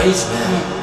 eyes.